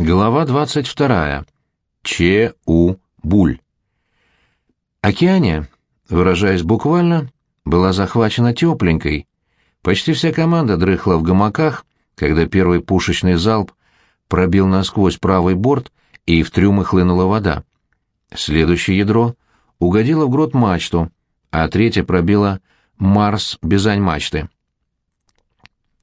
Глава 22. Че-У Буль. Океания, выражаясь буквально, была захвачена тепленькой. Почти вся команда дрыхла в гамаках, когда первый пушечный залп пробил насквозь правый борт и в трюмы хлынула вода. Следующее ядро угодило в грот мачту, а третье пробило Марс Бизань мачты.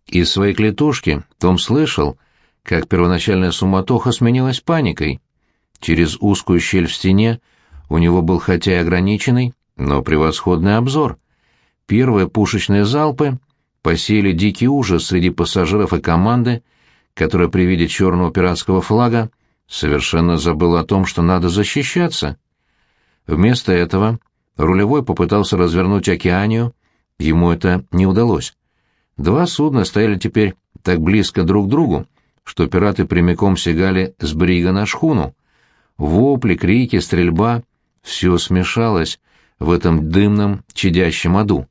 Из своей клетушки Том слышал, как первоначальная суматоха сменилась паникой. Через узкую щель в стене у него был хотя и ограниченный, но превосходный обзор. Первые пушечные залпы посеяли дикий ужас среди пассажиров и команды, которая при виде черного пиратского флага совершенно забыла о том, что надо защищаться. Вместо этого рулевой попытался развернуть океанию, ему это не удалось. Два судна стояли теперь так близко друг к другу, что пираты прямиком сигали с брига на шхуну. Вопли, крики, стрельба — все смешалось в этом дымном, чадящем аду.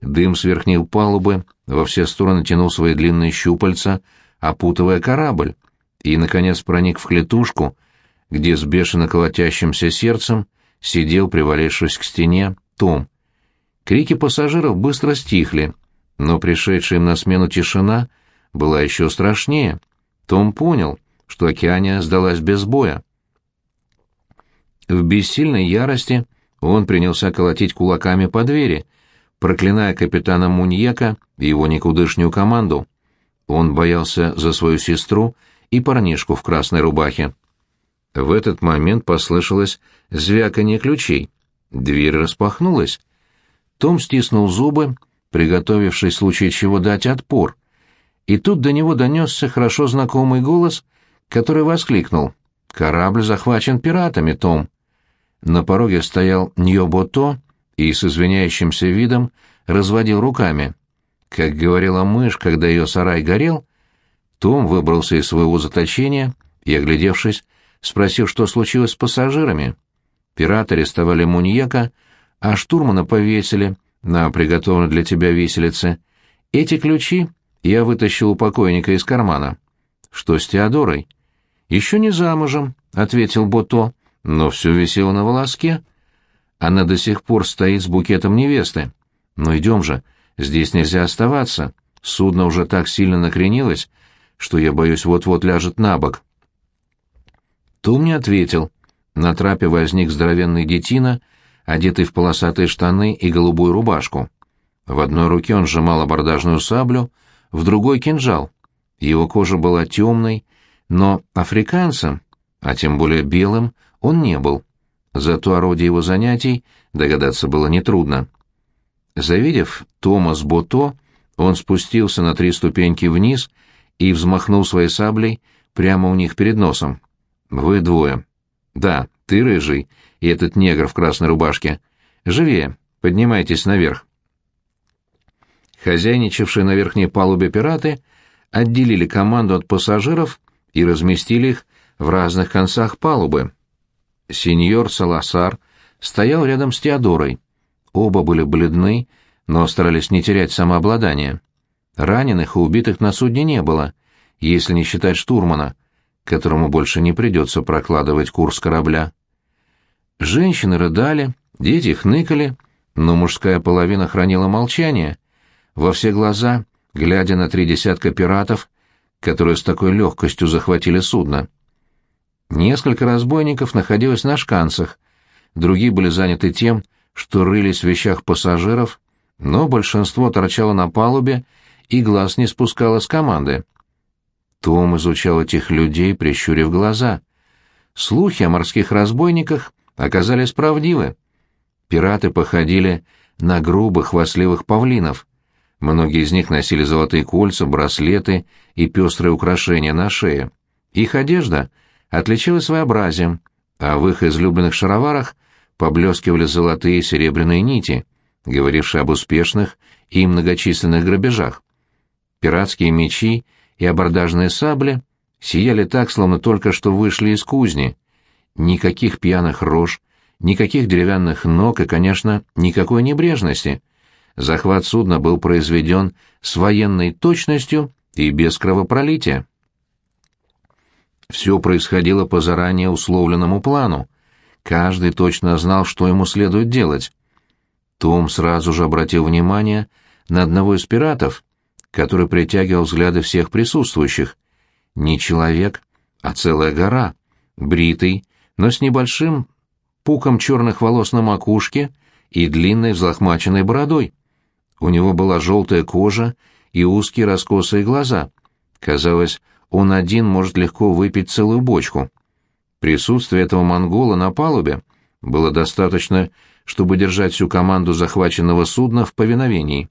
Дым с верхней палубы во все стороны тянул свои длинные щупальца, опутывая корабль, и, наконец, проник в клетушку, где с бешено колотящимся сердцем сидел, привалившись к стене, Том. Крики пассажиров быстро стихли, но пришедшая им на смену тишина была еще страшнее — том понял, что Океания сдалась без боя. В бессильной ярости он принялся колотить кулаками по двери, проклиная капитана Муньяка и его никудышнюю команду. Он боялся за свою сестру и парнишку в красной рубахе. В этот момент послышалось звяканье ключей. Дверь распахнулась. Том стиснул зубы, приготовившись в случае чего дать отпор, и тут до него донесся хорошо знакомый голос, который воскликнул. «Корабль захвачен пиратами, Том!» На пороге стоял Ньобото и с извиняющимся видом разводил руками. Как говорила мышь, когда ее сарай горел, том выбрался из своего заточения и, оглядевшись, спросил, что случилось с пассажирами. Пираты арестовали Муньека, а штурмана повесили на приготовленной для тебя виселице. Эти ключи я вытащил у покойника из кармана. «Что с Теодорой?» «Еще не замужем», — ответил Бото, — «но все висело на волоске. Она до сих пор стоит с букетом невесты. Ну идем же, здесь нельзя оставаться. Судно уже так сильно накренилось, что я боюсь вот-вот ляжет на бок». Том не ответил. На трапе возник здоровенный детина, одетый в полосатые штаны и голубую рубашку. В одной руке он сжимал абордажную саблю, в другой кинжал. Его кожа была темной, но африканцем, а тем более белым, он не был. Зато о роде его занятий догадаться было нетрудно. Завидев Томас Бото, он спустился на три ступеньки вниз и взмахнул своей саблей прямо у них перед носом. «Вы двое». «Да, ты рыжий, и этот негр в красной рубашке. Живее, поднимайтесь наверх». Хозяйничавшие на верхней палубе пираты отделили команду от пассажиров и разместили их в разных концах палубы. Сеньор Саласар стоял рядом с Теодорой. Оба были бледны, но старались не терять самообладание. Раненых и убитых на судне не было, если не считать штурмана, которому больше не придется прокладывать курс корабля. Женщины рыдали, дети хныкали, но мужская половина хранила молчание, во все глаза, глядя на три десятка пиратов, которые с такой легкостью захватили судно. Несколько разбойников находилось на шканцах, другие были заняты тем, что рылись в вещах пассажиров, но большинство торчало на палубе и глаз не спускало с команды. Том изучал этих людей, прищурив глаза. Слухи о морских разбойниках оказались правдивы. Пираты походили на грубых, хвастливых павлинов — Многие из них носили золотые кольца, браслеты и пестрые украшения на шее. Их одежда отличалась своеобразием, а в их излюбленных шароварах поблескивали золотые и серебряные нити, говорившие об успешных и многочисленных грабежах. Пиратские мечи и абордажные сабли сияли так, словно только что вышли из кузни. Никаких пьяных рож, никаких деревянных ног и, конечно, никакой небрежности — захват судна был произведен с военной точностью и без кровопролития. Все происходило по заранее условленному плану. Каждый точно знал, что ему следует делать. Том сразу же обратил внимание на одного из пиратов, который притягивал взгляды всех присутствующих. Не человек, а целая гора, бритый, но с небольшим пуком черных волос на макушке и длинной взлохмаченной бородой. У него была желтая кожа и узкие раскосые глаза. Казалось, он один может легко выпить целую бочку. Присутствие этого монгола на палубе было достаточно, чтобы держать всю команду захваченного судна в повиновении.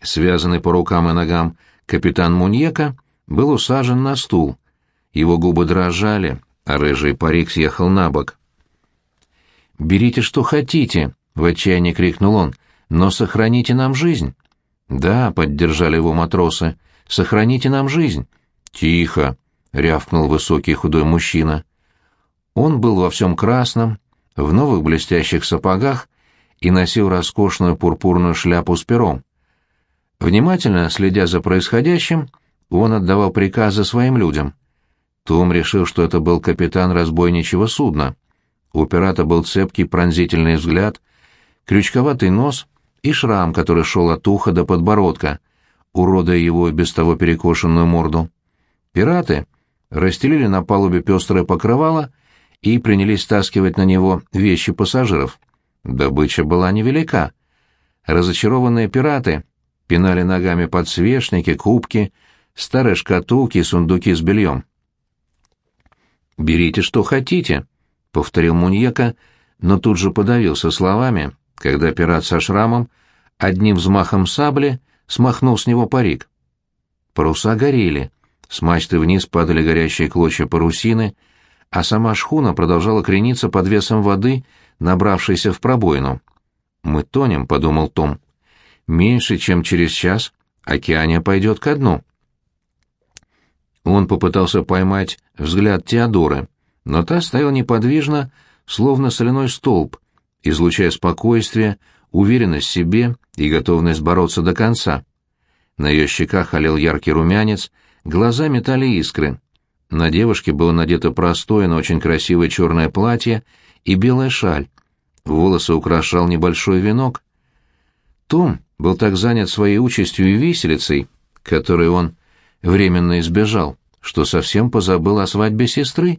Связанный по рукам и ногам капитан Муньека был усажен на стул. Его губы дрожали, а рыжий парик съехал на бок. «Берите, что хотите!» — в отчаянии крикнул он. «Но сохраните нам жизнь!» «Да», — поддержали его матросы, — «сохраните нам жизнь!» «Тихо!» — рявкнул высокий худой мужчина. Он был во всем красном, в новых блестящих сапогах и носил роскошную пурпурную шляпу с пером. Внимательно следя за происходящим, он отдавал приказы своим людям. Том решил, что это был капитан разбойничьего судна. У пирата был цепкий пронзительный взгляд, крючковатый нос и шрам, который шел от уха до подбородка, уродуя его без того перекошенную морду. Пираты расстелили на палубе пестрое покрывало и принялись стаскивать на него вещи пассажиров. Добыча была невелика. Разочарованные пираты пинали ногами подсвечники, кубки, старые шкатулки и сундуки с бельем. «Берите, что хотите», — повторил Муньека, но тут же подавился словами, когда пират со шрамом одним взмахом сабли смахнул с него парик. Паруса горели, с мачты вниз падали горящие клочья парусины, а сама шхуна продолжала крениться под весом воды, набравшейся в пробоину. «Мы тонем», — подумал Том. «Меньше, чем через час океания пойдет ко дну». Он попытался поймать взгляд Теодоры, но та стояла неподвижно, словно соляной столб, излучая спокойствие, уверенность в себе и готовность бороться до конца. На ее щеках олел яркий румянец, глаза метали искры. На девушке было надето простое, но очень красивое черное платье и белая шаль. Волосы украшал небольшой венок. Том был так занят своей участью и виселицей, которой он временно избежал, что совсем позабыл о свадьбе сестры.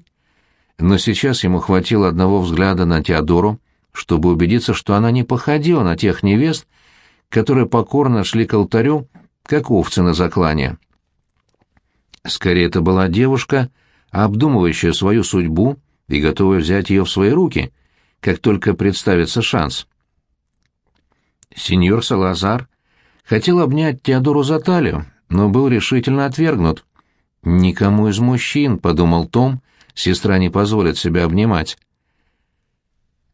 Но сейчас ему хватило одного взгляда на Теодору, чтобы убедиться, что она не походила на тех невест, которые покорно шли к алтарю, как овцы на заклание. Скорее, это была девушка, обдумывающая свою судьбу и готовая взять ее в свои руки, как только представится шанс. Сеньор Салазар хотел обнять Теодору за талию, но был решительно отвергнут. «Никому из мужчин», — подумал Том, — «сестра не позволит себя обнимать».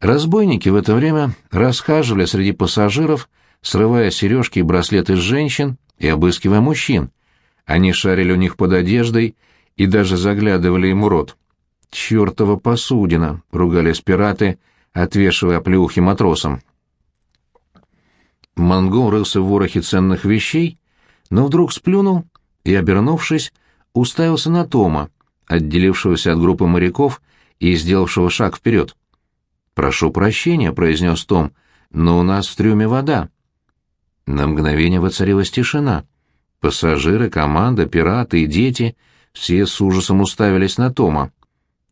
Разбойники в это время расхаживали среди пассажиров, срывая сережки и браслеты с женщин и обыскивая мужчин. Они шарили у них под одеждой и даже заглядывали ему рот. «Чёртова посудина!» — ругались пираты, отвешивая плюхи матросам. Монгол рылся в ворохе ценных вещей, но вдруг сплюнул и, обернувшись, уставился на Тома, отделившегося от группы моряков и сделавшего шаг вперед. «Прошу прощения», — произнес Том, — «но у нас в трюме вода». На мгновение воцарилась тишина. Пассажиры, команда, пираты и дети все с ужасом уставились на Тома.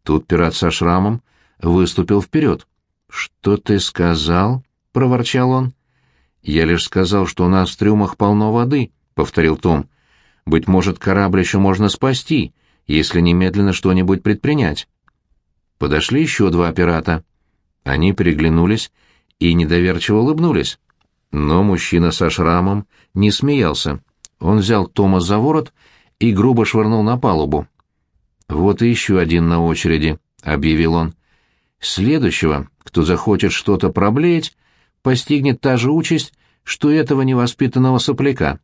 Тут пират со шрамом выступил вперед. «Что ты сказал?» — проворчал он. «Я лишь сказал, что у нас в трюмах полно воды», — повторил Том. «Быть может, корабль еще можно спасти, если немедленно что-нибудь предпринять». Подошли еще два пирата. Они переглянулись и недоверчиво улыбнулись. Но мужчина со шрамом не смеялся. Он взял Тома за ворот и грубо швырнул на палубу. «Вот и еще один на очереди», — объявил он. «Следующего, кто захочет что-то проблеять, постигнет та же участь, что этого невоспитанного сопляка».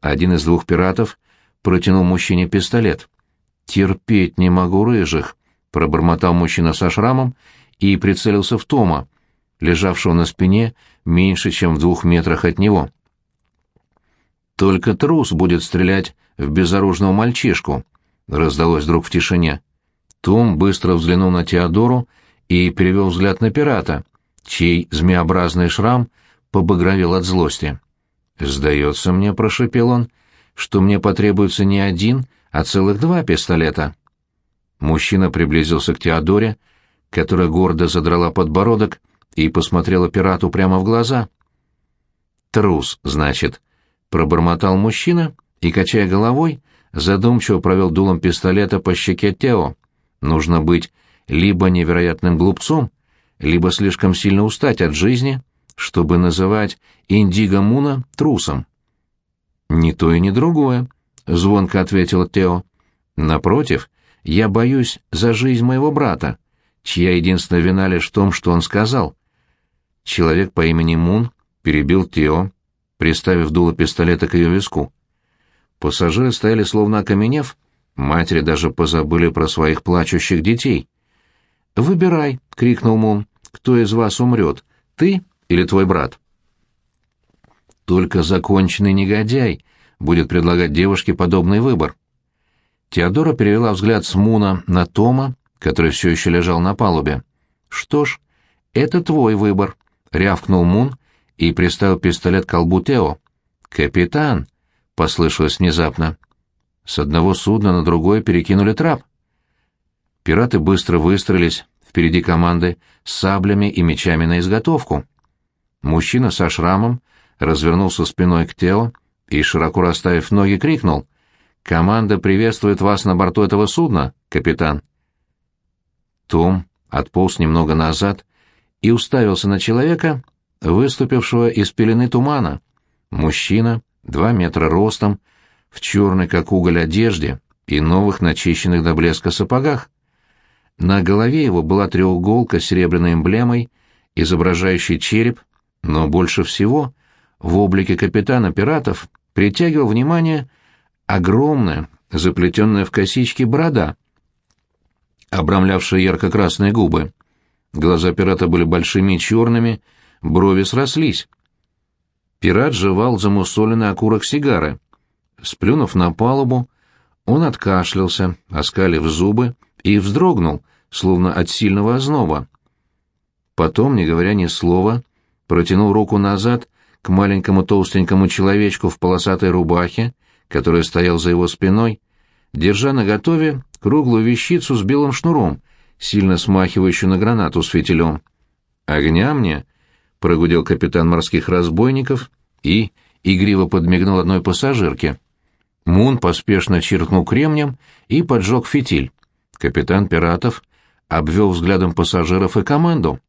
Один из двух пиратов протянул мужчине пистолет. «Терпеть не могу рыжих», — пробормотал мужчина со шрамом и прицелился в Тома, лежавшего на спине меньше, чем в двух метрах от него. Только трус будет стрелять в безоружного мальчишку. — раздалось вдруг в тишине. Том быстро взглянул на Теодору и перевел взгляд на пирата, чей змеобразный шрам побагровел от злости. «Сдается мне», — прошепел он, — «что мне потребуется не один, а целых два пистолета». Мужчина приблизился к Теодоре, которая гордо задрала подбородок и посмотрела пирату прямо в глаза. «Трус, значит», — пробормотал мужчина и, качая головой, задумчиво провел дулом пистолета по щеке Тео. «Нужно быть либо невероятным глупцом, либо слишком сильно устать от жизни, чтобы называть Индиго Муна трусом». «Ни то и ни другое», — звонко ответил Тео. «Напротив, я боюсь за жизнь моего брата, чья единственная вина лишь в том, что он сказал. Человек по имени Мун перебил Тео, приставив дуло пистолета к ее виску. Пассажиры стояли словно окаменев, матери даже позабыли про своих плачущих детей. «Выбирай», — крикнул Мун, — «кто из вас умрет, ты или твой брат?» Только законченный негодяй будет предлагать девушке подобный выбор. Теодора перевела взгляд с Муна на Тома, который все еще лежал на палубе. «Что ж, это твой выбор», — рявкнул Мун и приставил пистолет к колбу Тео. «Капитан», — послышалось внезапно. С одного судна на другое перекинули трап. Пираты быстро выстроились впереди команды с саблями и мечами на изготовку. Мужчина со шрамом развернулся спиной к Тео и, широко расставив ноги, крикнул — Команда приветствует вас на борту этого судна, капитан. Том отполз немного назад и уставился на человека, выступившего из пелены тумана. Мужчина, два метра ростом, в черной, как уголь, одежде и новых начищенных до блеска сапогах. На голове его была треуголка с серебряной эмблемой, изображающей череп, но больше всего в облике капитана пиратов притягивал внимание огромная, заплетенная в косички борода, обрамлявшая ярко-красные губы. Глаза пирата были большими и черными, брови срослись. Пират жевал замусоленный окурок сигары. Сплюнув на палубу, он откашлялся, оскалив зубы, и вздрогнул, словно от сильного озноба. Потом, не говоря ни слова, протянул руку назад к маленькому толстенькому человечку в полосатой рубахе, который стоял за его спиной, держа наготове круглую вещицу с белым шнуром, сильно смахивающую на гранату с фитилем. «Огня мне!» — прогудел капитан морских разбойников и игриво подмигнул одной пассажирке. Мун поспешно чиркнул кремнем и поджег фитиль. Капитан пиратов обвел взглядом пассажиров и команду,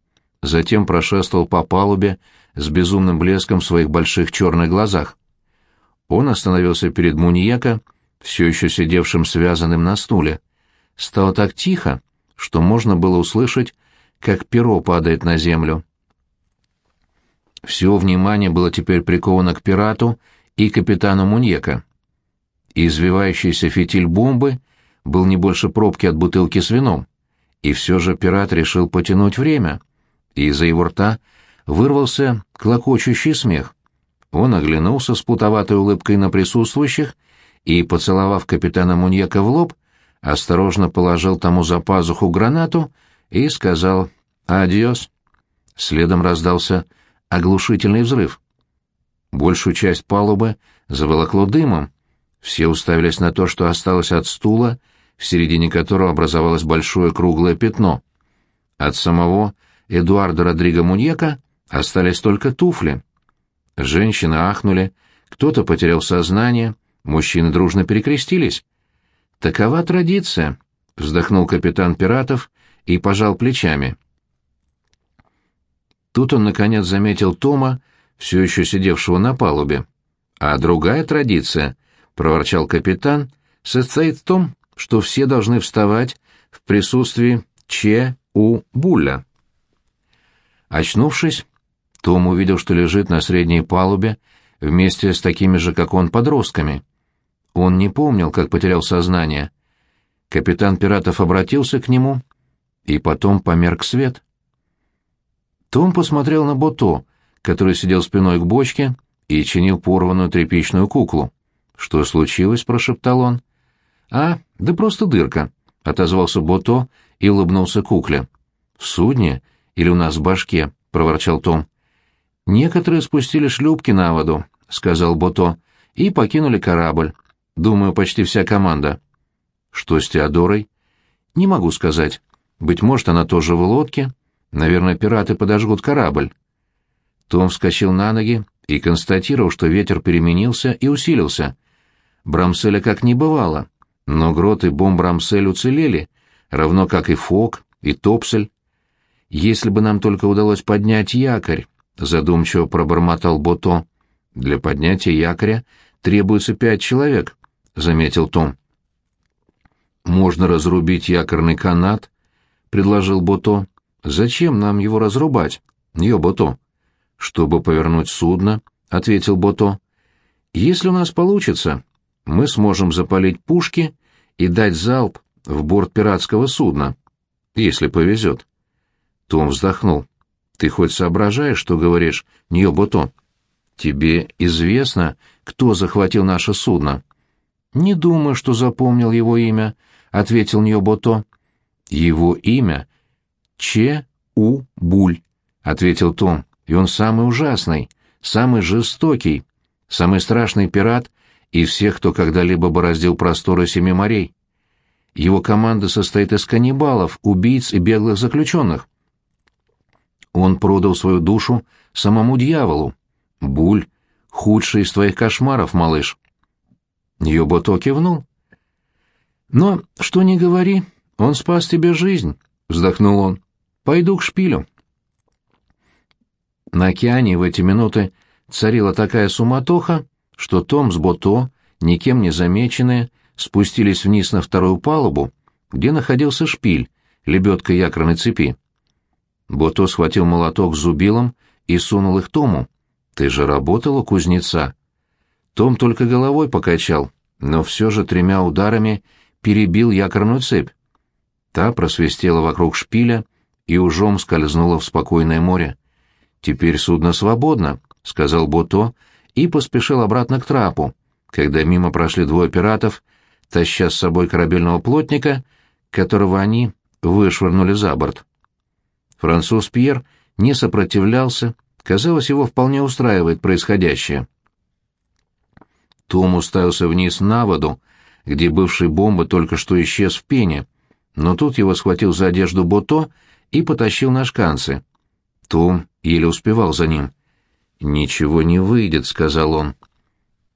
затем прошествовал по палубе с безумным блеском в своих больших черных глазах. Он остановился перед Муньяка, все еще сидевшим связанным на стуле. Стало так тихо, что можно было услышать, как перо падает на землю. Все внимание было теперь приковано к пирату и капитану Муньека. Извивающийся фитиль бомбы был не больше пробки от бутылки с вином, и все же пират решил потянуть время, и из-за его рта вырвался клокочущий смех. Он оглянулся с путоватой улыбкой на присутствующих и, поцеловав капитана Муньяка в лоб, осторожно положил тому за пазуху гранату и сказал «Адьос». Следом раздался оглушительный взрыв. Большую часть палубы заволокло дымом. Все уставились на то, что осталось от стула, в середине которого образовалось большое круглое пятно. От самого Эдуарда Родриго Муньека остались только туфли. Женщины ахнули, кто-то потерял сознание, мужчины дружно перекрестились. «Такова традиция», — вздохнул капитан пиратов и пожал плечами. Тут он, наконец, заметил Тома, все еще сидевшего на палубе. «А другая традиция», — проворчал капитан, — «состоит в том, что все должны вставать в присутствии Че У Буля». Очнувшись, том увидел, что лежит на средней палубе вместе с такими же, как он, подростками. Он не помнил, как потерял сознание. Капитан пиратов обратился к нему, и потом померк свет. Том посмотрел на Бото, который сидел спиной к бочке и чинил порванную тряпичную куклу. «Что случилось?» — прошептал он. «А, да просто дырка», — отозвался Бото и улыбнулся кукле. «В судне или у нас в башке?» — проворчал Том. «Некоторые спустили шлюпки на воду», — сказал Бото, — «и покинули корабль. Думаю, почти вся команда». «Что с Теодорой?» «Не могу сказать. Быть может, она тоже в лодке. Наверное, пираты подожгут корабль». Том вскочил на ноги и констатировал, что ветер переменился и усилился. Брамселя как не бывало, но Грот и Бомбрамсель уцелели, равно как и Фок, и Топсель. Если бы нам только удалось поднять якорь, — задумчиво пробормотал Бото. «Для поднятия якоря требуется пять человек», — заметил Том. «Можно разрубить якорный канат», — предложил Бото. «Зачем нам его разрубать?» «Йо, Бото». «Чтобы повернуть судно», — ответил Бото. «Если у нас получится, мы сможем запалить пушки и дать залп в борт пиратского судна, если повезет». Том вздохнул. Ты хоть соображаешь, что говоришь, Ньобото? Тебе известно, кто захватил наше судно? Не думаю, что запомнил его имя, ответил Ньобото. Его имя Че-У-Буль, ответил Том. И он самый ужасный, самый жестокий, самый страшный пират из всех, кто когда-либо бороздил просторы семи морей. Его команда состоит из каннибалов, убийц и беглых заключенных. Он продал свою душу самому дьяволу. Буль — худший из твоих кошмаров, малыш. Йобото кивнул. «Но, что ни говори, он спас тебе жизнь», — вздохнул он. «Пойду к шпилю». На океане в эти минуты царила такая суматоха, что Том с Бото, никем не замеченные, спустились вниз на вторую палубу, где находился шпиль, лебедка якорной цепи. Бото схватил молоток с зубилом и сунул их Тому. «Ты же работал у кузнеца». Том только головой покачал, но все же тремя ударами перебил якорную цепь. Та просвистела вокруг шпиля и ужом скользнула в спокойное море. «Теперь судно свободно», — сказал Бото и поспешил обратно к трапу, когда мимо прошли двое пиратов, таща с собой корабельного плотника, которого они вышвырнули за борт. Француз Пьер не сопротивлялся, казалось, его вполне устраивает происходящее. Том уставился вниз на воду, где бывший бомба только что исчез в пене, но тут его схватил за одежду Бото и потащил на шканцы. Том еле успевал за ним. «Ничего не выйдет», — сказал он.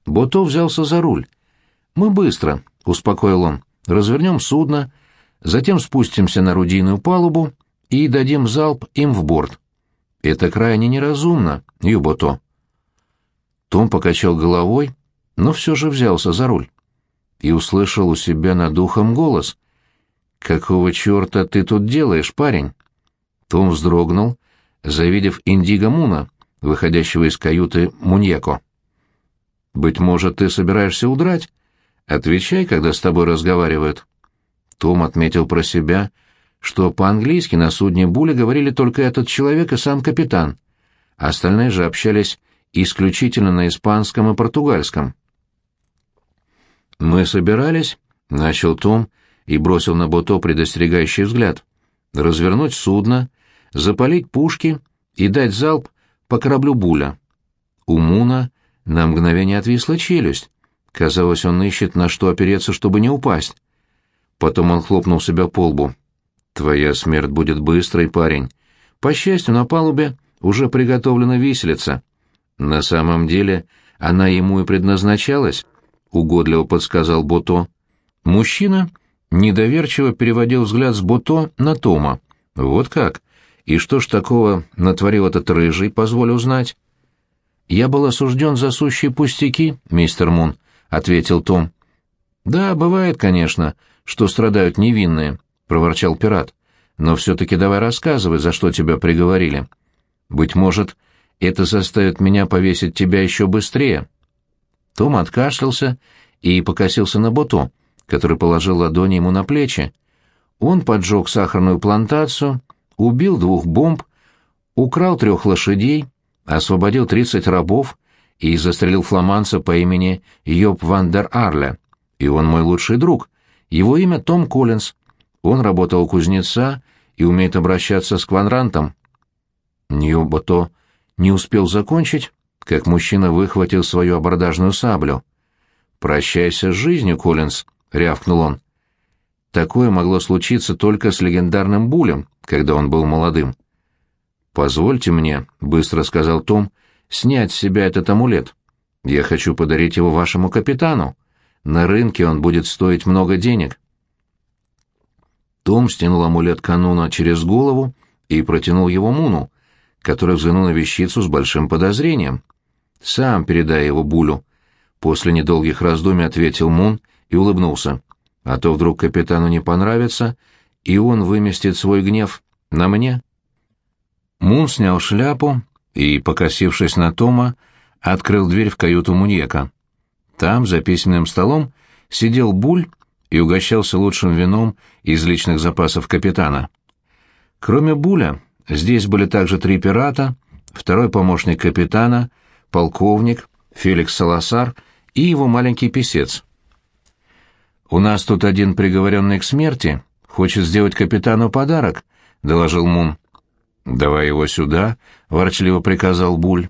Бото взялся за руль. «Мы быстро», — успокоил он, — «развернем судно, затем спустимся на рудийную палубу и дадим залп им в борт. Это крайне неразумно, Юбото. Том покачал головой, но все же взялся за руль. И услышал у себя над ухом голос. «Какого черта ты тут делаешь, парень?» Том вздрогнул, завидев Индиго Муна, выходящего из каюты Муньяко. «Быть может, ты собираешься удрать? Отвечай, когда с тобой разговаривают». Том отметил про себя, что по-английски на судне Буля говорили только этот человек и сам капитан, а остальные же общались исключительно на испанском и португальском. «Мы собирались», — начал Том и бросил на Бото предостерегающий взгляд, «развернуть судно, запалить пушки и дать залп по кораблю Буля». У Муна на мгновение отвисла челюсть. Казалось, он ищет на что опереться, чтобы не упасть. Потом он хлопнул себя по лбу. Твоя смерть будет быстрой, парень. По счастью, на палубе уже приготовлена виселица. На самом деле, она ему и предназначалась, угодливо подсказал Бото. Мужчина недоверчиво переводил взгляд с Бото на Тома. Вот как? И что ж такого натворил этот рыжий, позволю узнать? Я был осужден за сущие пустяки, мистер Мун, ответил Том. Да, бывает, конечно, что страдают невинные, проворчал пират. «Но все-таки давай рассказывай, за что тебя приговорили. Быть может, это заставит меня повесить тебя еще быстрее». Том откашлялся и покосился на Бото, который положил ладони ему на плечи. Он поджег сахарную плантацию, убил двух бомб, украл трех лошадей, освободил тридцать рабов и застрелил фламанца по имени Йоб Ван дер Арле. И он мой лучший друг, Его имя Том Коллинз. Он работал у кузнеца и умеет обращаться с квадрантом. Ньюбото не успел закончить, как мужчина выхватил свою абордажную саблю. «Прощайся с жизнью, Коллинз», — рявкнул он. Такое могло случиться только с легендарным Булем, когда он был молодым. «Позвольте мне», — быстро сказал Том, — «снять с себя этот амулет. Я хочу подарить его вашему капитану. На рынке он будет стоить много денег». Том стянул амулет кануна через голову и протянул его Муну, который взглянул на вещицу с большим подозрением. «Сам передай его Булю», — после недолгих раздумий ответил Мун и улыбнулся. «А то вдруг капитану не понравится, и он выместит свой гнев на мне». Мун снял шляпу и, покосившись на Тома, открыл дверь в каюту Муньека. Там, за письменным столом, сидел Буль и угощался лучшим вином из личных запасов капитана. Кроме Буля, здесь были также три пирата, второй помощник капитана, полковник, Феликс Саласар и его маленький писец. «У нас тут один приговоренный к смерти хочет сделать капитану подарок», — доложил Мун. «Давай его сюда», — ворчливо приказал Буль.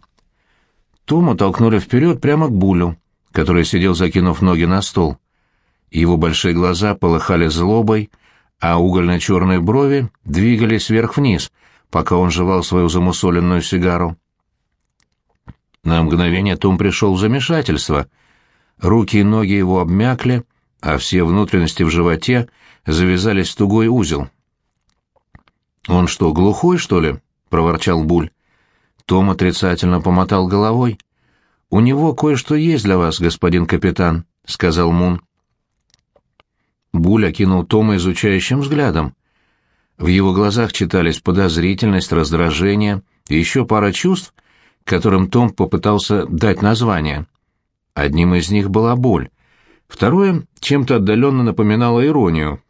Тома толкнули вперед прямо к Булю, который сидел, закинув ноги на стол. Его большие глаза полыхали злобой, а угольно-черные брови двигались вверх-вниз, пока он жевал свою замусоленную сигару. На мгновение Том пришел в замешательство. Руки и ноги его обмякли, а все внутренности в животе завязались в тугой узел. «Он что, глухой, что ли?» — проворчал Буль. Том отрицательно помотал головой. «У него кое-что есть для вас, господин капитан», — сказал Мун. Буль окинул Тома изучающим взглядом. В его глазах читались подозрительность, раздражение и еще пара чувств, которым Том попытался дать название. Одним из них была боль. Второе чем-то отдаленно напоминало иронию.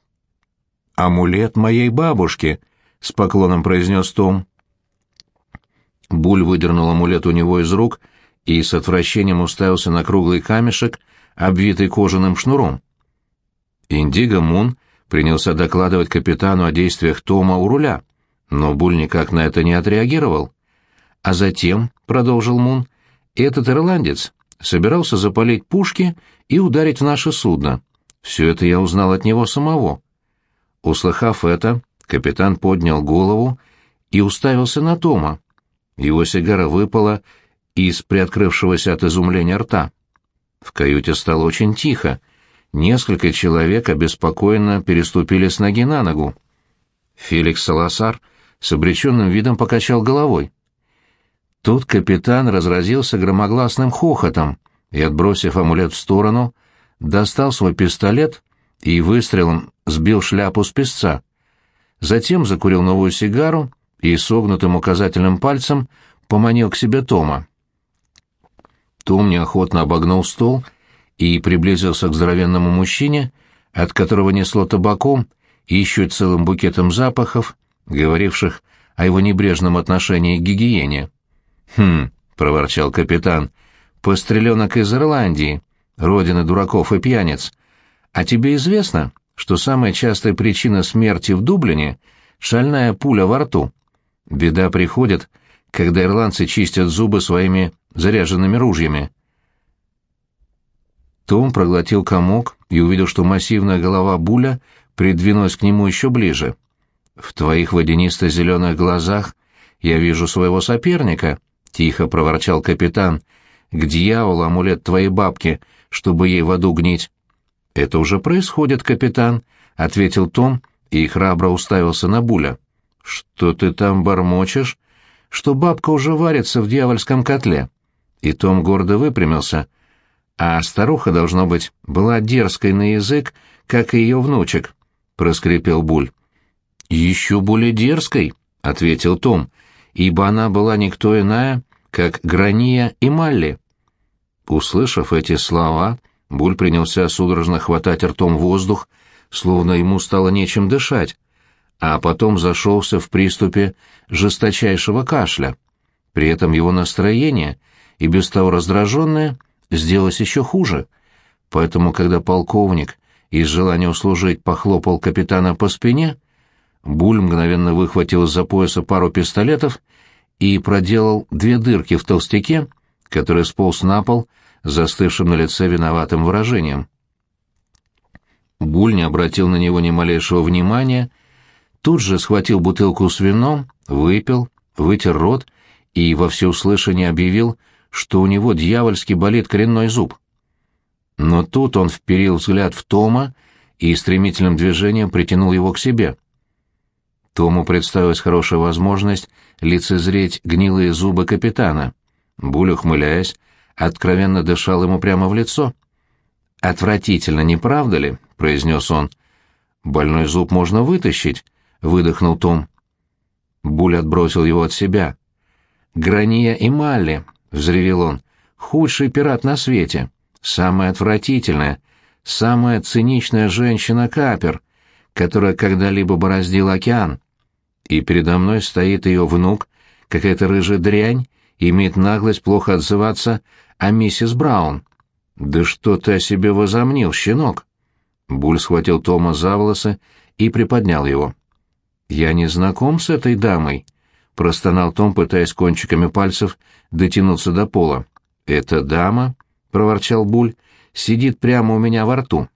«Амулет моей бабушки», — с поклоном произнес Том. Буль выдернул амулет у него из рук и с отвращением уставился на круглый камешек, обвитый кожаным шнуром. Индиго Мун принялся докладывать капитану о действиях Тома у руля, но Буль никак на это не отреагировал. А затем, — продолжил Мун, — этот ирландец собирался запалить пушки и ударить в наше судно. Все это я узнал от него самого. Услыхав это, капитан поднял голову и уставился на Тома. Его сигара выпала из приоткрывшегося от изумления рта. В каюте стало очень тихо, Несколько человек обеспокоенно переступили с ноги на ногу. Феликс Саласар с обреченным видом покачал головой. Тут капитан разразился громогласным хохотом и, отбросив амулет в сторону, достал свой пистолет и выстрелом сбил шляпу с песца. Затем закурил новую сигару и согнутым указательным пальцем поманил к себе Тома. Том неохотно обогнул стол и приблизился к здоровенному мужчине, от которого несло табаком и еще целым букетом запахов, говоривших о его небрежном отношении к гигиене. «Хм», — проворчал капитан, — «постреленок из Ирландии, родины дураков и пьяниц. А тебе известно, что самая частая причина смерти в Дублине — шальная пуля во рту? Беда приходит, когда ирландцы чистят зубы своими заряженными ружьями». Том проглотил комок и увидел, что массивная голова Буля придвинулась к нему еще ближе. «В твоих водянисто-зеленых глазах я вижу своего соперника», — тихо проворчал капитан. «К дьяволу амулет твоей бабки, чтобы ей в аду гнить». «Это уже происходит, капитан», — ответил Том и храбро уставился на Буля. «Что ты там бормочешь?» «Что бабка уже варится в дьявольском котле». И Том гордо выпрямился — а старуха, должно быть, была дерзкой на язык, как и ее внучек, — проскрипел Буль. «Еще более дерзкой», — ответил Том, — «ибо она была никто иная, как Грания и Малли». Услышав эти слова, Буль принялся судорожно хватать ртом воздух, словно ему стало нечем дышать, а потом зашелся в приступе жесточайшего кашля. При этом его настроение, и без того раздраженное, — сделалось еще хуже. Поэтому, когда полковник из желания услужить похлопал капитана по спине, Буль мгновенно выхватил из-за пояса пару пистолетов и проделал две дырки в толстяке, который сполз на пол, застывшим на лице виноватым выражением. Буль не обратил на него ни малейшего внимания, тут же схватил бутылку с вином, выпил, вытер рот и во всеуслышание объявил, что у него дьявольски болит коренной зуб. Но тут он вперил взгляд в Тома и стремительным движением притянул его к себе. Тому представилась хорошая возможность лицезреть гнилые зубы капитана. Буль, ухмыляясь, откровенно дышал ему прямо в лицо. «Отвратительно, не правда ли?» — произнес он. «Больной зуб можно вытащить», — выдохнул Том. Буль отбросил его от себя. «Грания и Малли», — взревел он, — «худший пират на свете, самая отвратительная, самая циничная женщина-капер, которая когда-либо бороздила океан. И передо мной стоит ее внук, какая-то рыжая дрянь, имеет наглость плохо отзываться о миссис Браун. Да что ты о себе возомнил, щенок?» Буль схватил Тома за волосы и приподнял его. «Я не знаком с этой дамой», — простонал Том, пытаясь кончиками пальцев дотянуться до пола. «Эта дама», — проворчал Буль, — «сидит прямо у меня во рту.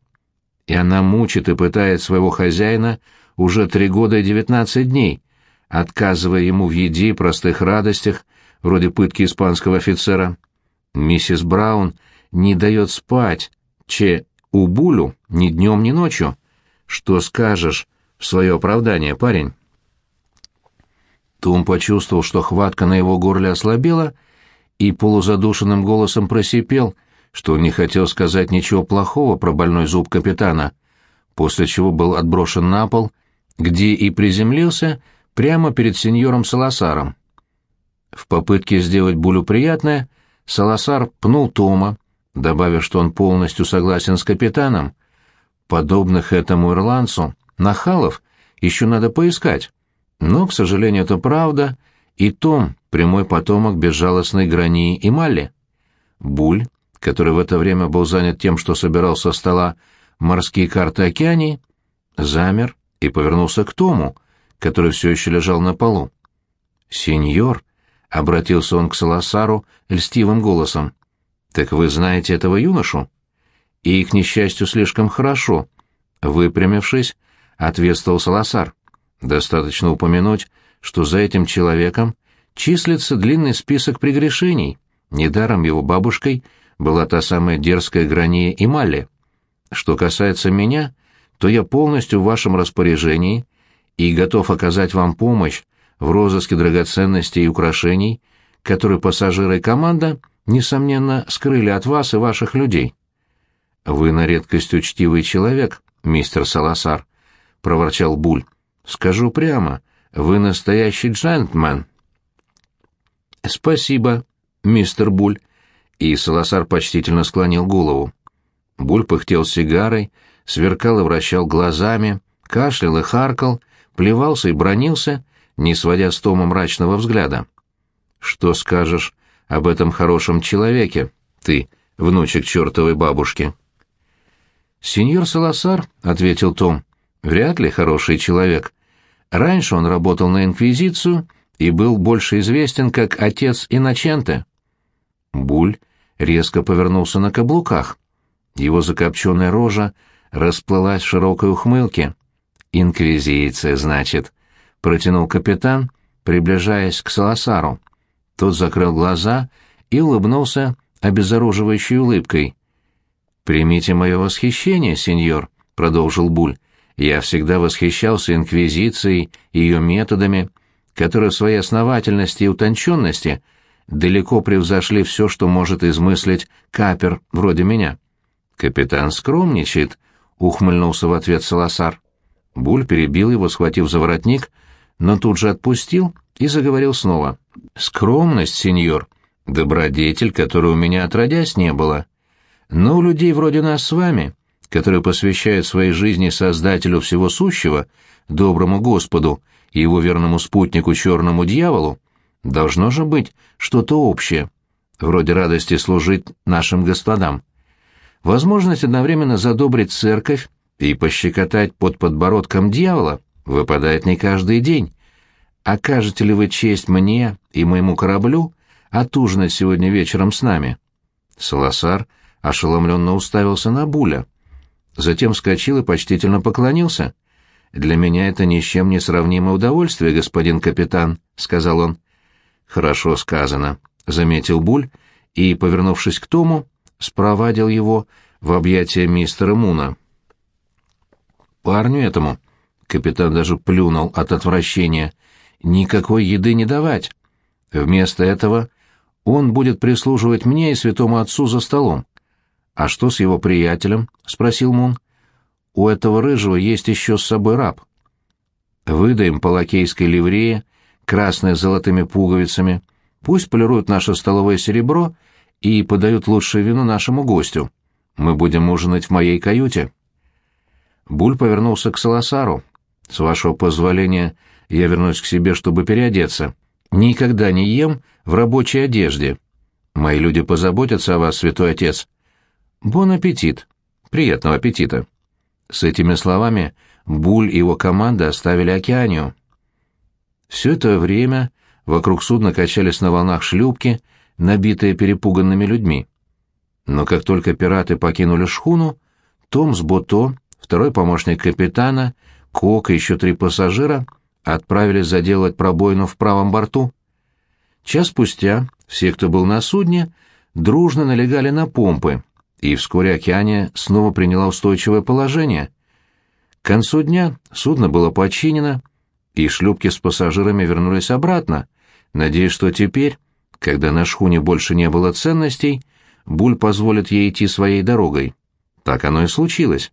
И она мучит и пытает своего хозяина уже три года и девятнадцать дней, отказывая ему в еде и простых радостях, вроде пытки испанского офицера. Миссис Браун не дает спать, че у Булю ни днем, ни ночью. Что скажешь в свое оправдание, парень?» Том почувствовал, что хватка на его горле ослабела, и полузадушенным голосом просипел, что он не хотел сказать ничего плохого про больной зуб капитана, после чего был отброшен на пол, где и приземлился прямо перед сеньором Саласаром. В попытке сделать Булю приятное, Саласар пнул Тома, добавив, что он полностью согласен с капитаном. Подобных этому ирландцу, нахалов, еще надо поискать. Но, к сожалению, это правда, и Том — прямой потомок безжалостной Грании и Малли. Буль, который в это время был занят тем, что собирал со стола морские карты океании, замер и повернулся к Тому, который все еще лежал на полу. «Сеньор», — обратился он к Саласару льстивым голосом, — «так вы знаете этого юношу?» «И, к несчастью, слишком хорошо», — выпрямившись, ответствовал Саласар. Достаточно упомянуть, что за этим человеком числится длинный список прегрешений. Недаром его бабушкой была та самая дерзкая Грания Ималли. Что касается меня, то я полностью в вашем распоряжении и готов оказать вам помощь в розыске драгоценностей и украшений, которые пассажиры и команда, несомненно, скрыли от вас и ваших людей. Вы на редкость учтивый человек, мистер Саласар, — проворчал Буль. Скажу прямо, вы настоящий джентльмен. Спасибо, мистер Буль. И Саласар почтительно склонил голову. Буль пыхтел сигарой, сверкал и вращал глазами, кашлял и харкал, плевался и бронился, не сводя с Тома мрачного взгляда. «Что скажешь об этом хорошем человеке, ты, внучек чертовой бабушки?» «Сеньор Саласар», — ответил Том, — «вряд ли хороший человек. Раньше он работал на Инквизицию и был больше известен как отец Иноченте. Буль резко повернулся на каблуках. Его закопченная рожа расплылась в широкой ухмылке. «Инквизиция, значит», — протянул капитан, приближаясь к Саласару. Тот закрыл глаза и улыбнулся обезоруживающей улыбкой. «Примите мое восхищение, сеньор», — продолжил Буль. Я всегда восхищался Инквизицией и ее методами, которые в своей основательности и утонченности далеко превзошли все, что может измыслить капер вроде меня. «Капитан скромничает», — ухмыльнулся в ответ Саласар. Буль перебил его, схватив за воротник, но тут же отпустил и заговорил снова. «Скромность, сеньор, добродетель, которой у меня отродясь не было. Но у людей вроде нас с вами которые посвящают своей жизни Создателю всего сущего, доброму Господу и его верному спутнику черному дьяволу, должно же быть что-то общее, вроде радости служить нашим господам. Возможность одновременно задобрить церковь и пощекотать под подбородком дьявола выпадает не каждый день. Окажете ли вы честь мне и моему кораблю отужинать сегодня вечером с нами?» Солосар ошеломленно уставился на Буля. Затем вскочил и почтительно поклонился. «Для меня это ни с чем не сравнимое удовольствие, господин капитан», — сказал он. «Хорошо сказано», — заметил Буль и, повернувшись к Тому, спровадил его в объятия мистера Муна. Парню этому, капитан даже плюнул от отвращения, никакой еды не давать. Вместо этого он будет прислуживать мне и святому отцу за столом. «А что с его приятелем?» — спросил Мун. «У этого рыжего есть еще с собой раб. Выдаем по лакейской ливрее, красной с золотыми пуговицами. Пусть полируют наше столовое серебро и подают лучшее вино нашему гостю. Мы будем ужинать в моей каюте». Буль повернулся к Саласару. «С вашего позволения я вернусь к себе, чтобы переодеться. Никогда не ем в рабочей одежде. Мои люди позаботятся о вас, святой отец. Бон аппетит. Приятного аппетита». С этими словами Буль и его команда оставили океанию. Все это время вокруг судна качались на волнах шлюпки, набитые перепуганными людьми. Но как только пираты покинули шхуну, Том с Бото, второй помощник капитана, Кок и еще три пассажира отправились заделать пробоину в правом борту. Час спустя все, кто был на судне, дружно налегали на помпы, и вскоре океане снова приняла устойчивое положение. К концу дня судно было починено, и шлюпки с пассажирами вернулись обратно, надеясь, что теперь, когда на шхуне больше не было ценностей, Буль позволит ей идти своей дорогой. Так оно и случилось.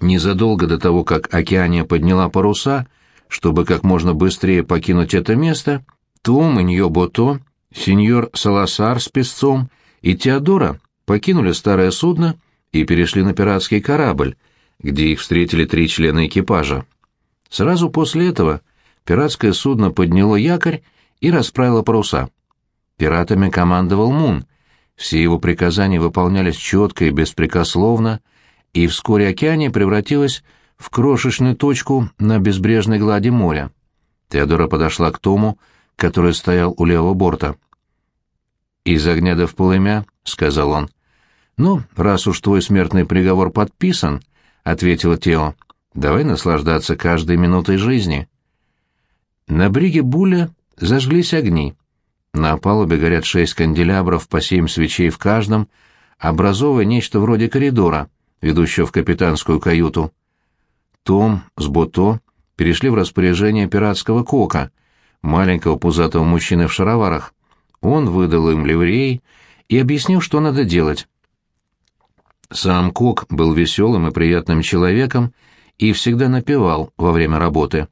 Незадолго до того, как Океания подняла паруса, чтобы как можно быстрее покинуть это место, Том и Ньобото, сеньор Саласар с песцом и Теодора покинули старое судно и перешли на пиратский корабль, где их встретили три члена экипажа. Сразу после этого пиратское судно подняло якорь и расправило паруса. Пиратами командовал Мун. Все его приказания выполнялись четко и беспрекословно, и вскоре океане превратилась в крошечную точку на безбрежной глади моря. Теодора подошла к Тому, который стоял у левого борта. «Из огня до в полымя», — сказал он. «Ну, раз уж твой смертный приговор подписан», — ответила Тео, — «давай наслаждаться каждой минутой жизни». На бриге Буля зажглись огни. На палубе горят шесть канделябров по семь свечей в каждом, образовывая нечто вроде коридора, ведущего в капитанскую каюту. Том с Бото перешли в распоряжение пиратского кока, маленького пузатого мужчины в шароварах. Он выдал им ливрей и объяснил, что надо делать. Сам Кок был веселым и приятным человеком и всегда напевал во время работы.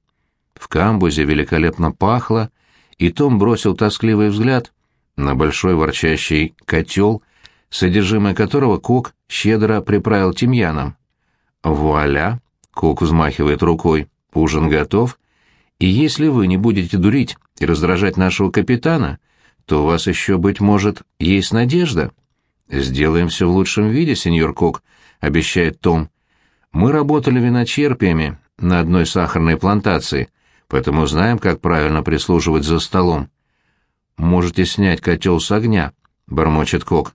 В камбузе великолепно пахло, и Том бросил тоскливый взгляд на большой ворчащий котел, содержимое которого Кок щедро приправил тимьяном. «Вуаля!» — Кок взмахивает рукой. «Ужин готов. И если вы не будете дурить и раздражать нашего капитана, то у вас еще, быть может, есть надежда». «Сделаем все в лучшем виде, сеньор Кок», — обещает Том. «Мы работали виночерпиями на одной сахарной плантации, поэтому знаем, как правильно прислуживать за столом». «Можете снять котел с огня», — бормочет Кок.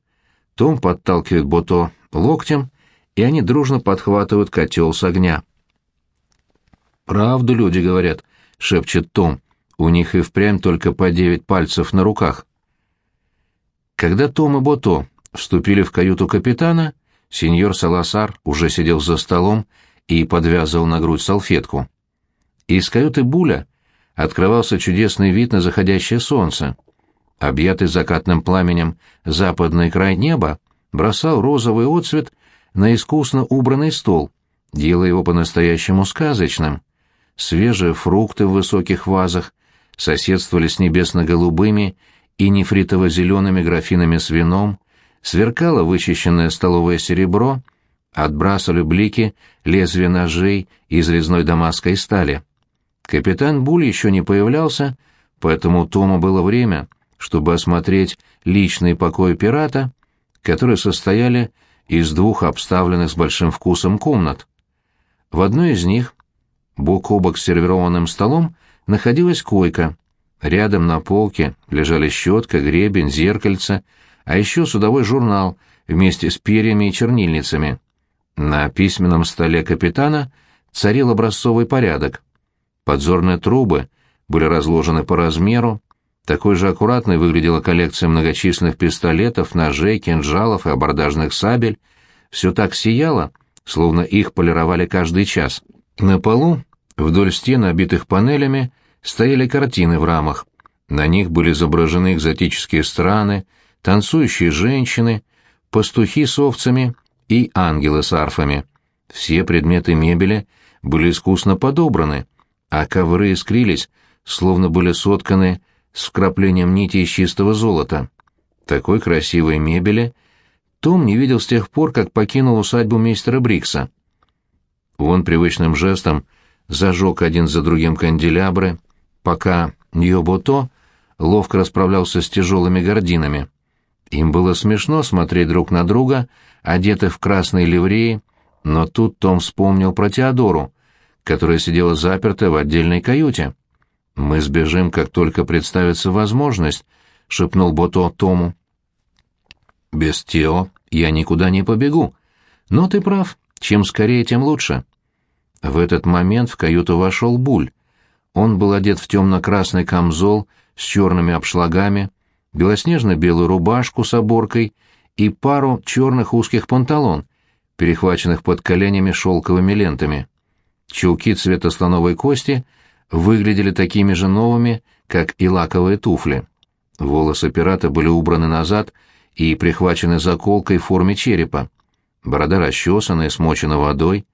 Том подталкивает Бото локтем, и они дружно подхватывают котел с огня. «Правду люди говорят», — шепчет Том. «У них и впрямь только по девять пальцев на руках». Когда Том и Бото вступили в каюту капитана, сеньор Саласар уже сидел за столом и подвязывал на грудь салфетку. Из каюты Буля открывался чудесный вид на заходящее солнце. Объятый закатным пламенем западный край неба бросал розовый отцвет на искусно убранный стол, делая его по-настоящему сказочным. Свежие фрукты в высоких вазах соседствовали с небесно-голубыми и нефритово-зелеными графинами с вином, сверкало вычищенное столовое серебро, отбрасывали блики лезвия ножей из резной дамасской стали. Капитан Буль еще не появлялся, поэтому Тому было время, чтобы осмотреть личный покой пирата, которые состояли из двух обставленных с большим вкусом комнат. В одной из них, бок о бок с сервированным столом, находилась койка. Рядом на полке лежали щетка, гребень, зеркальце, а еще судовой журнал вместе с перьями и чернильницами. На письменном столе капитана царил образцовый порядок. Подзорные трубы были разложены по размеру, такой же аккуратной выглядела коллекция многочисленных пистолетов, ножей, кинжалов и абордажных сабель. Все так сияло, словно их полировали каждый час. На полу, вдоль стен, обитых панелями, стояли картины в рамах. На них были изображены экзотические страны, танцующие женщины, пастухи с овцами и ангелы с арфами. Все предметы мебели были искусно подобраны, а ковры искрились, словно были сотканы с вкраплением нити из чистого золота. Такой красивой мебели Том не видел с тех пор, как покинул усадьбу мистера Брикса. Он привычным жестом зажег один за другим канделябры, пока Ньобото ловко расправлялся с тяжелыми гординами. Им было смешно смотреть друг на друга, одетых в красные ливреи, но тут Том вспомнил про Теодору, которая сидела запертая в отдельной каюте. «Мы сбежим, как только представится возможность», — шепнул Бото Тому. «Без Тео я никуда не побегу. Но ты прав, чем скорее, тем лучше». В этот момент в каюту вошел Буль. Он был одет в темно-красный камзол с черными обшлагами, белоснежно-белую рубашку с оборкой и пару черных узких панталон, перехваченных под коленями шелковыми лентами. Чулки цвета слоновой кости — выглядели такими же новыми, как и лаковые туфли. Волосы пирата были убраны назад и прихвачены заколкой в форме черепа. Борода расчесана и смочена водой.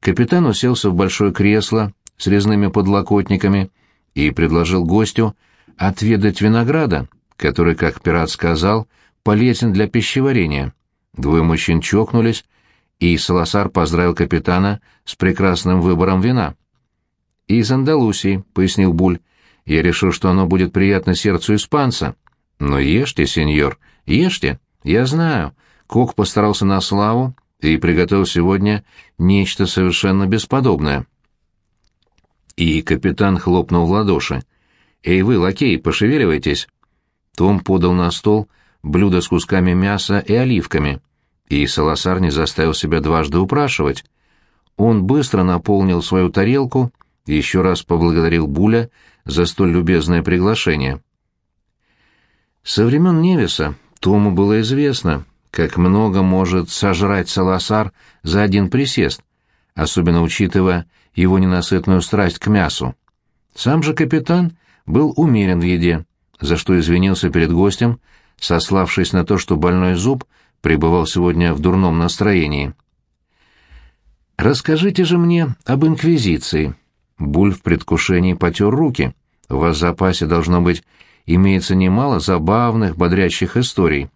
Капитан уселся в большое кресло с резными подлокотниками и предложил гостю отведать винограда, который, как пират сказал, полезен для пищеварения. Двое мужчин чокнулись, и Саласар поздравил капитана с прекрасным выбором вина. «Из Андалусии», — пояснил Буль. «Я решил, что оно будет приятно сердцу испанца». «Но ешьте, сеньор, ешьте. Я знаю. Кок постарался на славу и приготовил сегодня нечто совершенно бесподобное». И капитан хлопнул в ладоши. «Эй вы, лакей, пошевеливайтесь!» Том подал на стол блюдо с кусками мяса и оливками, и Саласар не заставил себя дважды упрашивать. Он быстро наполнил свою тарелку и еще раз поблагодарил Буля за столь любезное приглашение. Со времен Невиса Тому было известно, как много может сожрать Саласар за один присест, особенно учитывая его ненасытную страсть к мясу. Сам же капитан был умерен в еде, за что извинился перед гостем, сославшись на то, что больной зуб пребывал сегодня в дурном настроении. «Расскажите же мне об Инквизиции», Буль в предвкушении потер руки. У вас в запасе, должно быть, имеется немало забавных, бодрящих историй.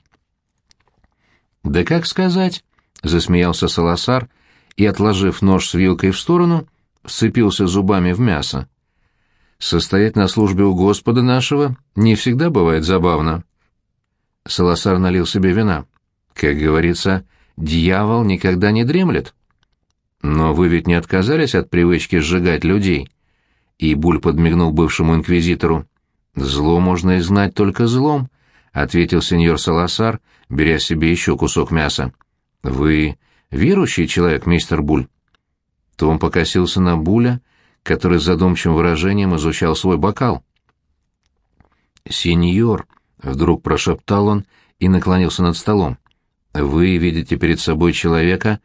«Да как сказать?» — засмеялся Саласар и, отложив нож с вилкой в сторону, вцепился зубами в мясо. «Состоять на службе у Господа нашего не всегда бывает забавно». Саласар налил себе вина. «Как говорится, дьявол никогда не дремлет». Но вы ведь не отказались от привычки сжигать людей? И Буль подмигнул бывшему инквизитору. Зло можно изгнать только злом, ответил сеньор Саласар, беря себе еще кусок мяса. Вы верующий человек, мистер Буль? Том покосился на Буля, который с задумчивым выражением изучал свой бокал. «Сеньор», — вдруг прошептал он и наклонился над столом, — «вы видите перед собой человека,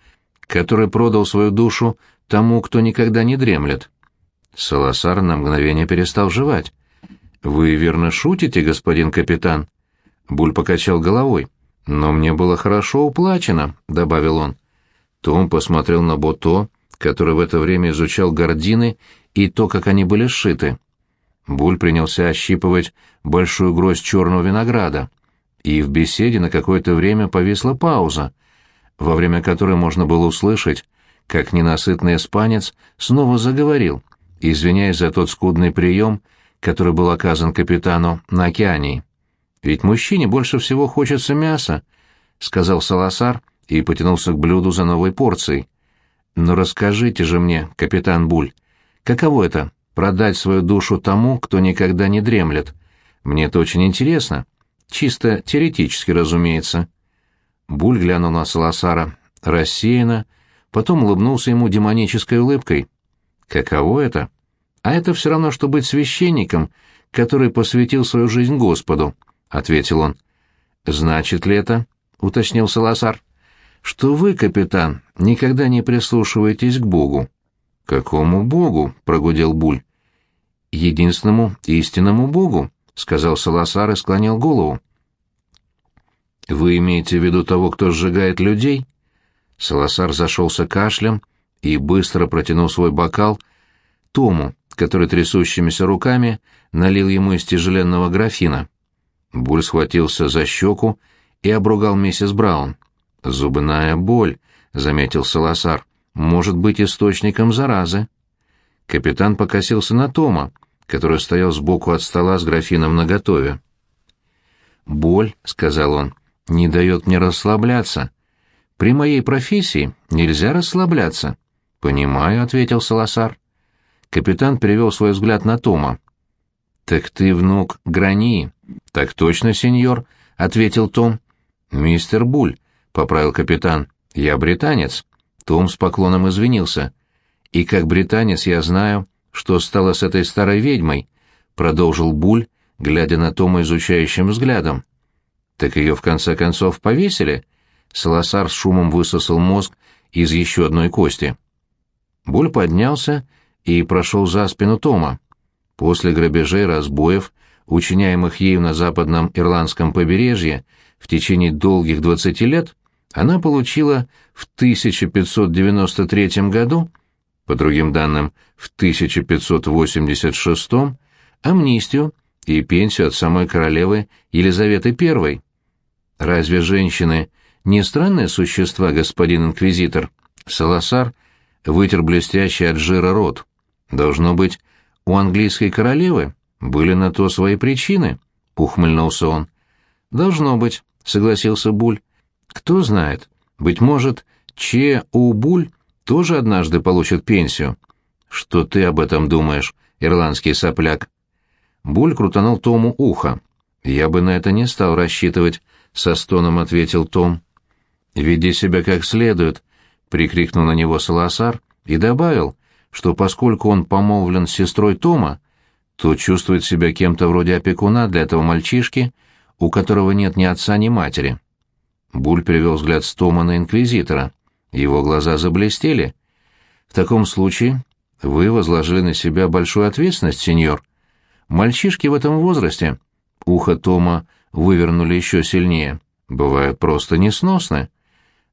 который продал свою душу тому, кто никогда не дремлет. Саласар на мгновение перестал жевать. «Вы верно шутите, господин капитан?» Буль покачал головой. «Но мне было хорошо уплачено», — добавил он. Том посмотрел на Бото, который в это время изучал гардины и то, как они были сшиты. Буль принялся ощипывать большую гроздь черного винограда, и в беседе на какое-то время повисла пауза — во время которой можно было услышать, как ненасытный испанец снова заговорил, извиняясь за тот скудный прием, который был оказан капитану на океане. «Ведь мужчине больше всего хочется мяса», — сказал Саласар, и потянулся к блюду за новой порцией. «Но расскажите же мне, капитан Буль, каково это — продать свою душу тому, кто никогда не дремлет? Мне это очень интересно. Чисто теоретически, разумеется». Буль глянул на Саласара рассеянно, потом улыбнулся ему демонической улыбкой. «Каково это? А это все равно, что быть священником, который посвятил свою жизнь Господу», — ответил он. «Значит ли это, — уточнил Саласар, — что вы, капитан, никогда не прислушиваетесь к Богу?» «Какому Богу?» — прогудел Буль. «Единственному истинному Богу», — сказал Саласар и склонил голову. «Вы имеете в виду того, кто сжигает людей?» Саласар зашелся кашлем и быстро протянул свой бокал Тому, который трясущимися руками налил ему из тяжеленного графина. Буль схватился за щеку и обругал миссис Браун. «Зубная боль», — заметил Саласар, — «может быть источником заразы». Капитан покосился на Тома, который стоял сбоку от стола с графином наготове. «Боль», — сказал он, — «не дает мне расслабляться. При моей профессии нельзя расслабляться». «Понимаю», — ответил Саласар. Капитан перевел свой взгляд на Тома. «Так ты внук Грани?» «Так точно, сеньор», — ответил Том. «Мистер Буль», — поправил капитан, — «я британец». Том с поклоном извинился. «И как британец я знаю, что стало с этой старой ведьмой», — продолжил Буль, глядя на Тома изучающим взглядом. «Так ее в конце концов повесили?» Саласар с шумом высосал мозг из еще одной кости. Буль поднялся и прошел за спину Тома. После грабежей, разбоев, учиняемых ею на западном ирландском побережье в течение долгих двадцати лет, она получила в 1593 году, по другим данным, в 1586, амнистию и пенсию от самой королевы Елизаветы I. Разве женщины не странные существа, господин инквизитор? Саласар вытер блестящий от жира рот. Должно быть, у английской королевы были на то свои причины, ухмыльнулся он. Должно быть, согласился Буль. Кто знает, быть может, Че У Буль тоже однажды получит пенсию. Что ты об этом думаешь, ирландский сопляк? Буль крутанул Тому ухо. Я бы на это не стал рассчитывать, со стоном ответил Том. Веди себя как следует, прикрикнул на него Саласар и добавил, что поскольку он помолвлен с сестрой Тома, то чувствует себя кем-то вроде опекуна для этого мальчишки, у которого нет ни отца, ни матери. Буль перевел взгляд с Тома на инквизитора. Его глаза заблестели. «В таком случае вы возложили на себя большую ответственность, сеньор. Мальчишки в этом возрасте...» Ухо Тома вывернули еще сильнее. «Бывают просто несносны.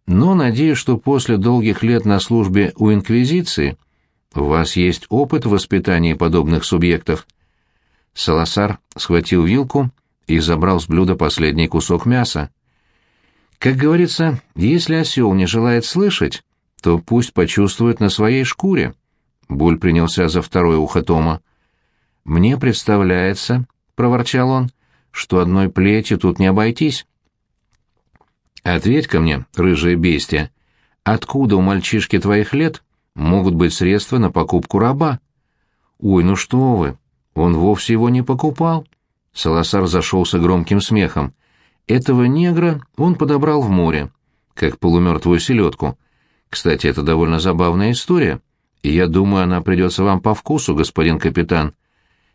Но надеюсь, что после долгих лет на службе у Инквизиции у вас есть опыт в воспитании подобных субъектов. Саласар схватил вилку и забрал с блюда последний кусок мяса. Как говорится, если осел не желает слышать, то пусть почувствует на своей шкуре. Буль принялся за второе ухо Тома. «Мне представляется», — проворчал он, — «что одной плетью тут не обойтись». «Ответь-ка мне, рыжая бестия, откуда у мальчишки твоих лет могут быть средства на покупку раба. Ой, ну что вы, он вовсе его не покупал. Саласар зашелся громким смехом. Этого негра он подобрал в море, как полумертвую селедку. Кстати, это довольно забавная история, и я думаю, она придется вам по вкусу, господин капитан.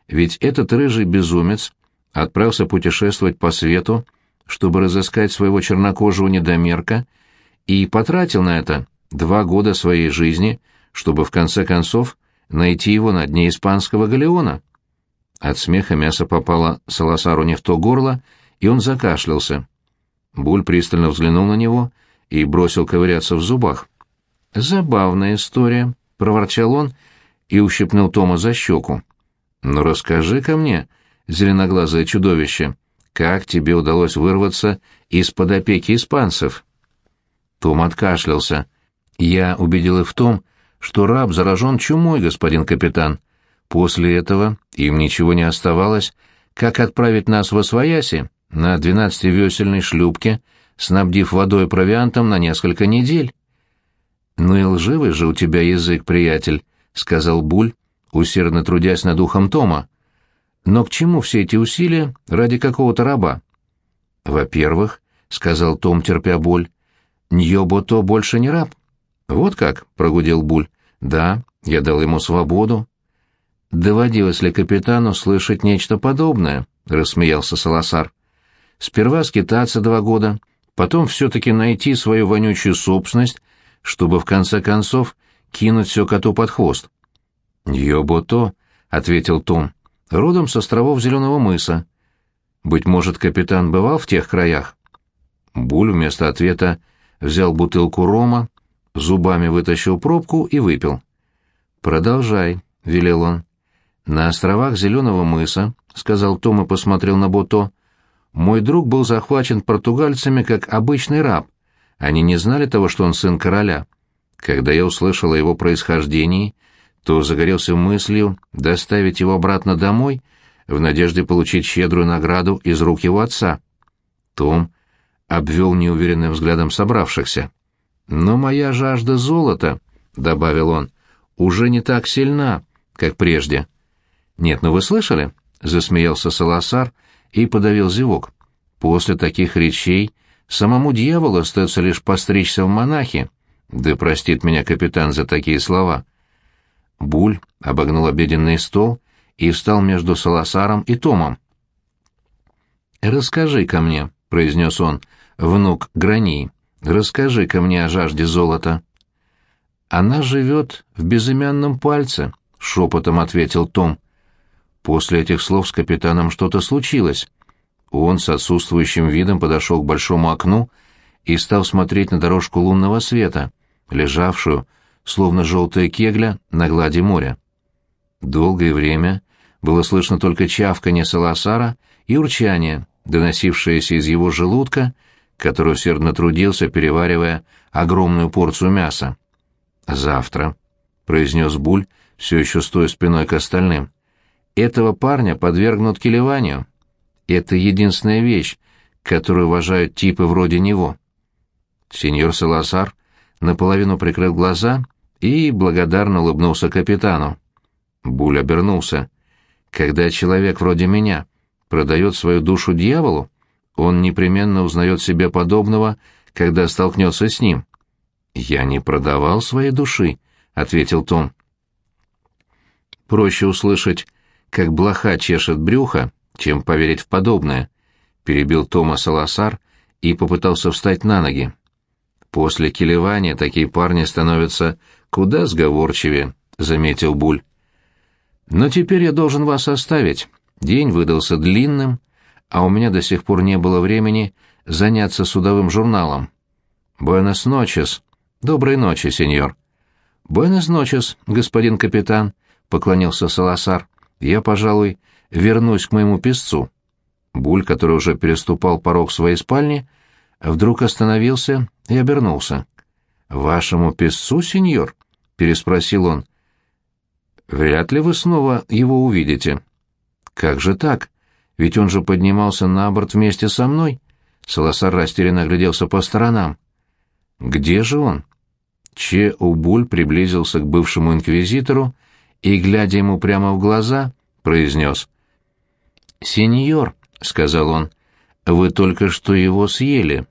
Ведь этот рыжий безумец отправился путешествовать по свету, чтобы разыскать своего чернокожего недомерка, и потратил на это два года своей жизни, чтобы в конце концов найти его на дне испанского галеона. От смеха мясо попало Саласару не в то горло, и он закашлялся. Буль пристально взглянул на него и бросил ковыряться в зубах. «Забавная история», — проворчал он и ущипнул Тома за щеку. «Ну расскажи-ка мне, зеленоглазое чудовище, как тебе удалось вырваться из-под опеки испанцев?» Том откашлялся. Я убедил их в том, что раб заражен чумой, господин капитан. После этого им ничего не оставалось, как отправить нас в Освояси на двенадцативесельной шлюпке снабдив водой и провиантом на несколько недель. «Ну и лживый же у тебя язык, приятель», — сказал Буль, усердно трудясь над духом Тома. «Но к чему все эти усилия ради какого-то раба?» «Во-первых», — сказал Том, терпя боль, — «Ньобото больше не раб». «Вот как?» — прогудел Буль. «Да, я дал ему свободу». «Доводилось ли капитану слышать нечто подобное?» — рассмеялся Саласар. «Сперва скитаться два года, потом все-таки найти свою вонючую собственность, чтобы в конце концов кинуть все коту под хвост». «Йобо-то», — ответил Том, — «родом с островов Зеленого мыса. Быть может, капитан бывал в тех краях?» Буль вместо ответа взял бутылку рома, зубами вытащил пробку и выпил. «Продолжай», — велел он. «На островах Зеленого мыса», — сказал Том и посмотрел на Бото, — «мой друг был захвачен португальцами как обычный раб. Они не знали того, что он сын короля. Когда я услышал о его происхождении, то загорелся мыслью доставить его обратно домой в надежде получить щедрую награду из рук его отца». Том обвел неуверенным взглядом собравшихся. «Но моя жажда золота», — добавил он, — «уже не так сильна, как прежде». «Нет, ну вы слышали?» — засмеялся Саласар и подавил зевок. «После таких речей самому дьяволу остается лишь постричься в монахи. Да простит меня капитан за такие слова». Буль обогнул обеденный стол и встал между Саласаром и Томом. «Расскажи-ка мне», — произнес он, — «внук Грани, расскажи-ка мне о жажде золота». «Она живет в безымянном пальце», — шепотом ответил Том. После этих слов с капитаном что-то случилось. Он с отсутствующим видом подошел к большому окну и стал смотреть на дорожку лунного света, лежавшую, словно желтая кегля, на глади моря. Долгое время было слышно только чавканье Саласара и урчание, доносившееся из его желудка, который усердно трудился, переваривая огромную порцию мяса. «Завтра», — произнес Буль, все еще стоя спиной к остальным, — этого парня подвергнут келеванию. Это единственная вещь, которую уважают типы вроде него. Сеньор Саласар наполовину прикрыл глаза и благодарно улыбнулся капитану. Буль обернулся. Когда человек вроде меня продает свою душу дьяволу, он непременно узнает себе подобного, когда столкнется с ним. «Я не продавал своей души», — ответил Том. «Проще услышать как блоха чешет брюхо, чем поверить в подобное», — перебил Томас Саласар и попытался встать на ноги. «После килевания такие парни становятся куда сговорчивее», — заметил Буль. «Но теперь я должен вас оставить. День выдался длинным, а у меня до сих пор не было времени заняться судовым журналом. Буэнос ночес. Доброй ночи, сеньор». «Буэнос ночес, господин капитан», — поклонился Саласар я, пожалуй, вернусь к моему песцу. Буль, который уже переступал порог своей спальни, вдруг остановился и обернулся. «Вашему песцу, сеньор?» — переспросил он. «Вряд ли вы снова его увидите». «Как же так? Ведь он же поднимался на борт вместе со мной». Солосар растерянно огляделся по сторонам. «Где же он?» Че Убуль приблизился к бывшему инквизитору и, глядя ему прямо в глаза, произнес. «Сеньор», — сказал он, — «вы только что его съели».